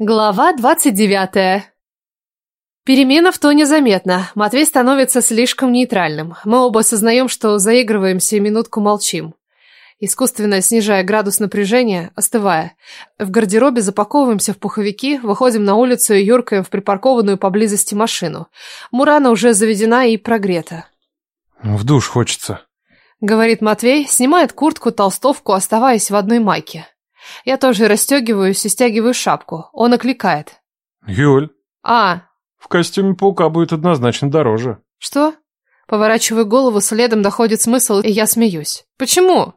Глава двадцать девятая. Перемена в тоне заметна. Матвей становится слишком нейтральным. Мы оба осознаем, что заигрываемся и минутку молчим. Искусственно снижая градус напряжения, остывая. В гардеробе запаковываемся в пуховики, выходим на улицу и юркаем в припаркованную поблизости машину. Мурана уже заведена и прогрета. «В душ хочется», — говорит Матвей, снимает куртку, толстовку, оставаясь в одной майке. Я тоже расстегиваюсь и стягиваю шапку. Он окликает. «Юль, «А, в костюме паука будет однозначно дороже». что?» Поворачиваю голову, следом доходит смысл, и я смеюсь. «Почему?»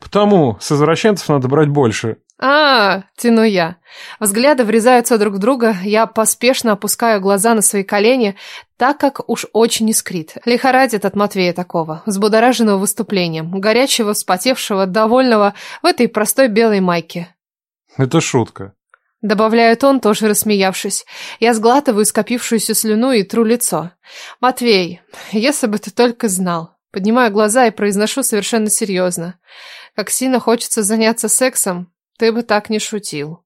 «Потому с извращенцев надо брать больше». А, тяну я. Взгляды врезаются друг в друга, я поспешно опускаю глаза на свои колени, так как уж очень искрит. Лихорадит от Матвея такого, взбудораженного выступлением, горячего, вспотевшего, довольного в этой простой белой майке. Это шутка. Добавляет он, тоже рассмеявшись. Я сглатываю скопившуюся слюну и тру лицо. «Матвей, если бы ты только знал». Поднимаю глаза и произношу совершенно серьезно. Как сильно хочется заняться сексом, ты бы так не шутил.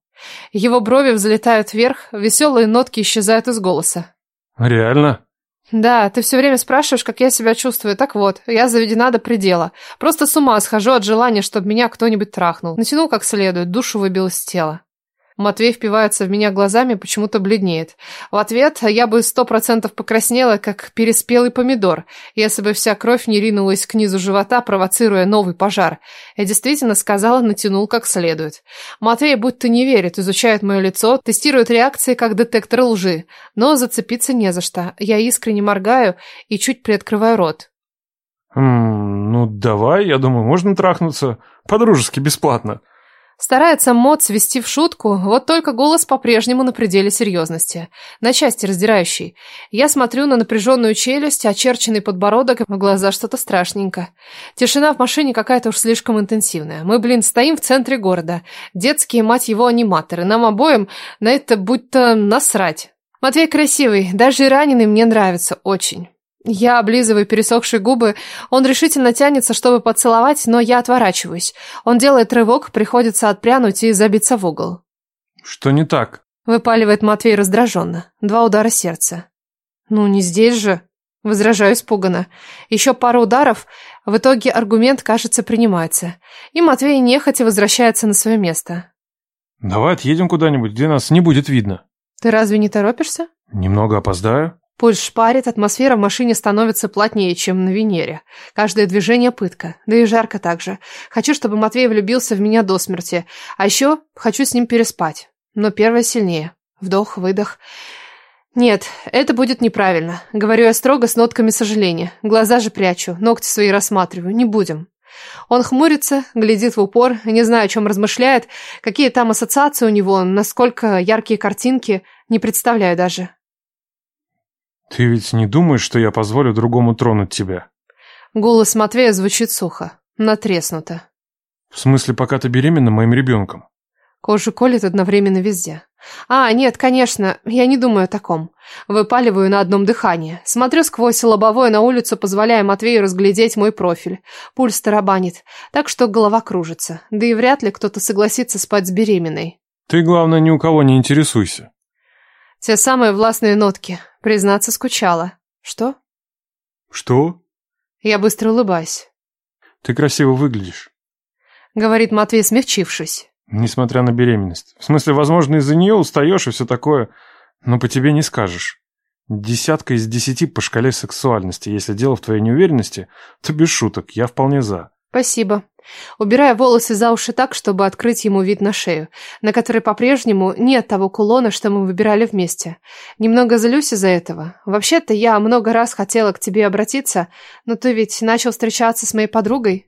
Его брови взлетают вверх, веселые нотки исчезают из голоса. Реально? Да, ты все время спрашиваешь, как я себя чувствую. Так вот, я заведена до предела. Просто с ума схожу от желания, чтобы меня кто-нибудь трахнул. Натянул как следует, душу выбил из тела. Матвей впивается в меня глазами, почему-то бледнеет. В ответ я бы сто процентов покраснела, как переспелый помидор, если бы вся кровь не ринулась к низу живота, провоцируя новый пожар. Я действительно сказала, натянул как следует. Матвей будто не верит, изучает мое лицо, тестирует реакции как детектор лжи, но зацепиться не за что. Я искренне моргаю и чуть приоткрываю рот. М, ну давай, я думаю, можно трахнуться. По-дружески, бесплатно. Старается мод свести в шутку, вот только голос по-прежнему на пределе серьезности, на части раздирающий. Я смотрю на напряженную челюсть, очерченный подбородок, в глаза что-то страшненько. Тишина в машине какая-то уж слишком интенсивная. Мы, блин, стоим в центре города. Детские, мать его, аниматоры. Нам обоим на это будто насрать. Матвей красивый, даже и раненый мне нравится очень. Я облизываю пересохшие губы. Он решительно тянется, чтобы поцеловать, но я отворачиваюсь. Он делает рывок, приходится отпрянуть и забиться в угол. Что не так? Выпаливает Матвей раздраженно. Два удара сердца. Ну, не здесь же. Возражаю испуганно. Еще пару ударов, в итоге аргумент, кажется, принимается. И Матвей нехотя возвращается на свое место. Давай отъедем куда-нибудь, где нас не будет видно. Ты разве не торопишься? Немного опоздаю. Пульс шпарит, атмосфера в машине становится плотнее, чем на Венере. Каждое движение пытка, да и жарко также. Хочу, чтобы Матвей влюбился в меня до смерти. А еще хочу с ним переспать. Но первое сильнее. Вдох, выдох. Нет, это будет неправильно. Говорю я строго с нотками сожаления. Глаза же прячу, ногти свои рассматриваю. Не будем. Он хмурится, глядит в упор, не знаю, о чем размышляет, какие там ассоциации у него, насколько яркие картинки, не представляю даже. Ты ведь не думаешь, что я позволю другому тронуть тебя? Голос Матвея звучит сухо, натреснуто. В смысле, пока ты беременна моим ребенком? Кожу колет одновременно везде. А, нет, конечно, я не думаю о таком. Выпаливаю на одном дыхании. Смотрю сквозь лобовое на улицу, позволяя Матвею разглядеть мой профиль. Пульс тарабанит, так что голова кружится. Да и вряд ли кто-то согласится спать с беременной. Ты, главное, ни у кого не интересуйся. Те самые властные нотки. Признаться, скучала. Что? Что? Я быстро улыбаюсь. Ты красиво выглядишь. Говорит Матвей, смягчившись. Несмотря на беременность. В смысле, возможно, из-за нее устаешь и все такое, но по тебе не скажешь. Десятка из десяти по шкале сексуальности. Если дело в твоей неуверенности, то без шуток, я вполне за. Спасибо. Убирая волосы за уши так, чтобы открыть ему вид на шею, на которой по-прежнему нет того кулона, что мы выбирали вместе. Немного злюсь из-за этого. Вообще-то я много раз хотела к тебе обратиться, но ты ведь начал встречаться с моей подругой.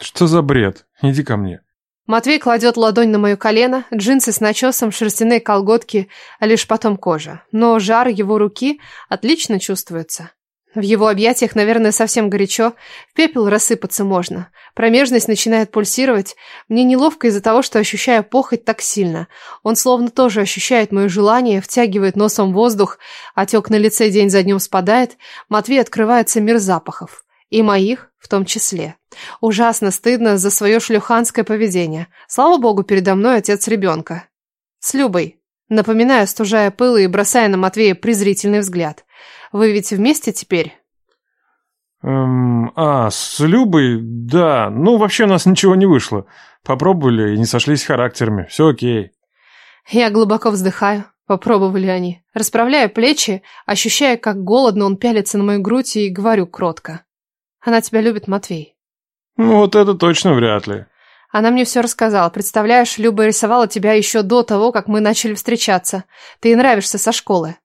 Что за бред? Иди ко мне. Матвей кладет ладонь на мое колено, джинсы с начесом, шерстяные колготки, а лишь потом кожа. Но жар его руки отлично чувствуется. В его объятиях, наверное, совсем горячо. В пепел рассыпаться можно. Промежность начинает пульсировать. Мне неловко из-за того, что ощущаю похоть так сильно. Он словно тоже ощущает мое желание, втягивает носом воздух. Отек на лице день за днем спадает. Матвей открывается мир запахов. И моих в том числе. Ужасно стыдно за свое шлюханское поведение. Слава богу, передо мной отец ребенка. С Любой. Напоминаю, стужая пылы и бросая на Матвея презрительный взгляд. Вы ведь вместе теперь? Эм, а, с Любой, да. Ну, вообще у нас ничего не вышло. Попробовали и не сошлись характерами. Все окей. Я глубоко вздыхаю. Попробовали они. Расправляю плечи, ощущая, как голодно он пялится на мою грудь и говорю кротко. Она тебя любит, Матвей. Ну, вот это точно вряд ли. Она мне все рассказала. Представляешь, Люба рисовала тебя еще до того, как мы начали встречаться. Ты ей нравишься со школы.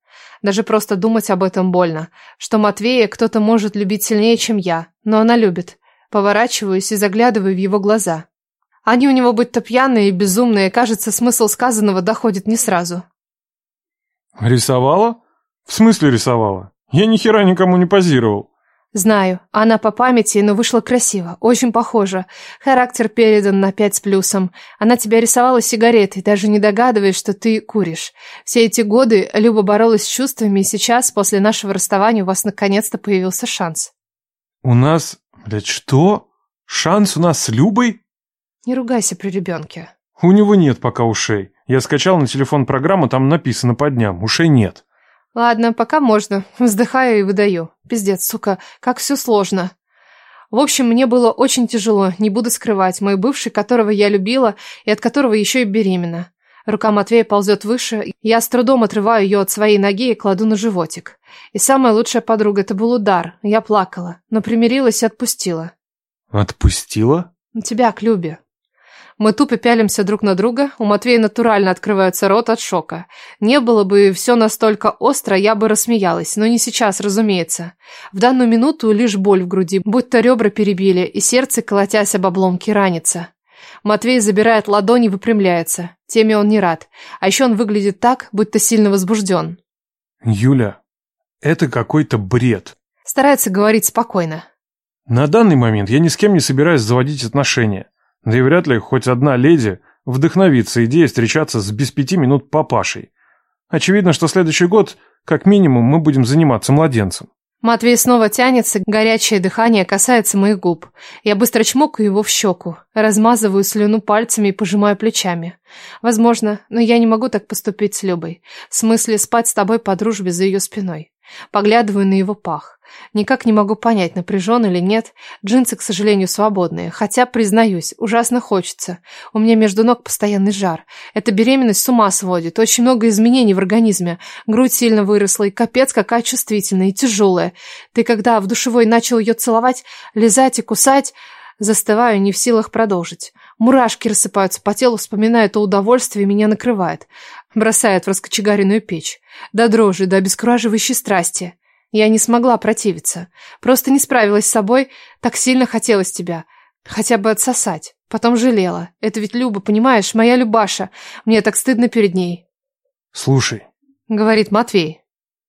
Даже просто думать об этом больно. Что Матвея кто-то может любить сильнее, чем я. Но она любит. Поворачиваюсь и заглядываю в его глаза. Они у него будто пьяные и безумные, кажется, смысл сказанного доходит не сразу. Рисовала? В смысле рисовала? Я ни хера никому не позировал. Знаю, она по памяти, но вышла красиво, очень похожа. Характер передан на пять с плюсом. Она тебя рисовала сигаретой, даже не догадываясь, что ты куришь. Все эти годы Люба боролась с чувствами, и сейчас, после нашего расставания, у вас наконец-то появился шанс. У нас... Блядь, что? Шанс у нас с Любой? Не ругайся при ребенке. У него нет пока ушей. Я скачал на телефон программу, там написано по дням. Ушей нет. Ладно, пока можно. Вздыхаю и выдаю. Пиздец, сука, как все сложно. В общем, мне было очень тяжело, не буду скрывать. Мой бывший, которого я любила и от которого еще и беременна. Рука Матвея ползет выше, я с трудом отрываю ее от своей ноги и кладу на животик. И самая лучшая подруга – это был удар. Я плакала, но примирилась и отпустила. Отпустила? Тебя к Любе. Мы тупо пялимся друг на друга, у Матвея натурально открывается рот от шока. Не было бы все настолько остро, я бы рассмеялась, но не сейчас, разумеется. В данную минуту лишь боль в груди, будто ребра перебили, и сердце, колотясь об обломки, ранится. Матвей забирает ладони и выпрямляется. Теме он не рад. А еще он выглядит так, будто сильно возбужден. Юля, это какой-то бред. Старается говорить спокойно. На данный момент я ни с кем не собираюсь заводить отношения. Да и вряд ли хоть одна леди вдохновится идеей встречаться с без пяти минут папашей. Очевидно, что следующий год, как минимум, мы будем заниматься младенцем. Матвей снова тянется, горячее дыхание касается моих губ. Я быстро чмокаю его в щеку, размазываю слюну пальцами и пожимаю плечами. Возможно, но я не могу так поступить с Любой. В смысле спать с тобой по дружбе за ее спиной. Поглядываю на его пах. Никак не могу понять, напряжен или нет. Джинсы, к сожалению, свободные. Хотя, признаюсь, ужасно хочется. У меня между ног постоянный жар. Эта беременность с ума сводит. Очень много изменений в организме. Грудь сильно выросла, и капец какая чувствительная и тяжелая. Ты когда в душевой начал ее целовать, лизать и кусать... Застываю, не в силах продолжить. Мурашки рассыпаются по телу, вспоминая то удовольствие, меня накрывает. Бросает в раскочегаренную печь. До дрожи, до обескураживающей страсти. Я не смогла противиться. Просто не справилась с собой. Так сильно хотелось тебя. Хотя бы отсосать. Потом жалела. Это ведь Люба, понимаешь, моя Любаша. Мне так стыдно перед ней. Слушай. Говорит Матвей.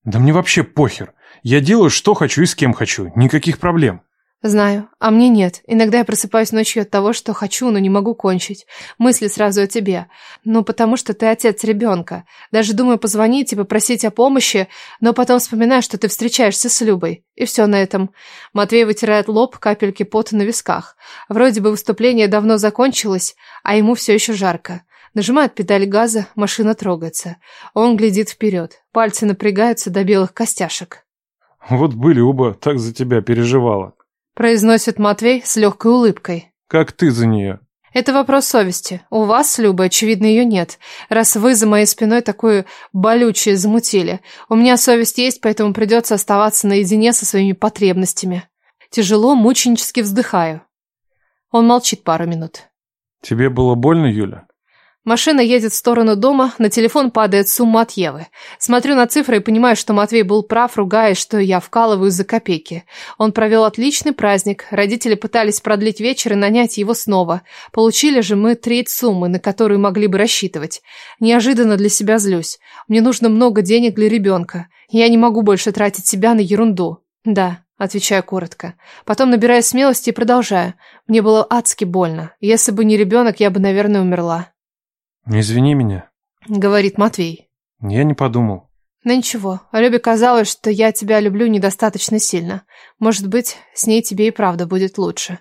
Да мне вообще похер. Я делаю, что хочу и с кем хочу. Никаких проблем. Знаю, а мне нет. Иногда я просыпаюсь ночью от того, что хочу, но не могу кончить. Мысли сразу о тебе. Ну, потому что ты отец ребенка. Даже думаю позвонить и попросить о помощи, но потом вспоминаю, что ты встречаешься с Любой. И все на этом. Матвей вытирает лоб, капельки пота на висках. Вроде бы выступление давно закончилось, а ему все еще жарко. Нажимает педаль газа, машина трогается. Он глядит вперед. Пальцы напрягаются до белых костяшек. Вот были оба так за тебя переживала произносит Матвей с легкой улыбкой. Как ты за нее? Это вопрос совести. У вас, с Любой, очевидно, ее нет. Раз вы за моей спиной такое болючее замутили. У меня совесть есть, поэтому придется оставаться наедине со своими потребностями. Тяжело, мученически вздыхаю. Он молчит пару минут. Тебе было больно, Юля? Машина едет в сторону дома, на телефон падает сумма от Евы. Смотрю на цифры и понимаю, что Матвей был прав, ругаясь, что я вкалываю за копейки. Он провел отличный праздник, родители пытались продлить вечер и нанять его снова. Получили же мы треть суммы, на которую могли бы рассчитывать. Неожиданно для себя злюсь. Мне нужно много денег для ребенка. Я не могу больше тратить себя на ерунду. Да, Отвечаю коротко. Потом набираю смелости и продолжаю. Мне было адски больно. Если бы не ребенок, я бы, наверное, умерла. «Извини меня», — говорит Матвей. «Я не подумал». Ну ничего, Любе казалось, что я тебя люблю недостаточно сильно. Может быть, с ней тебе и правда будет лучше.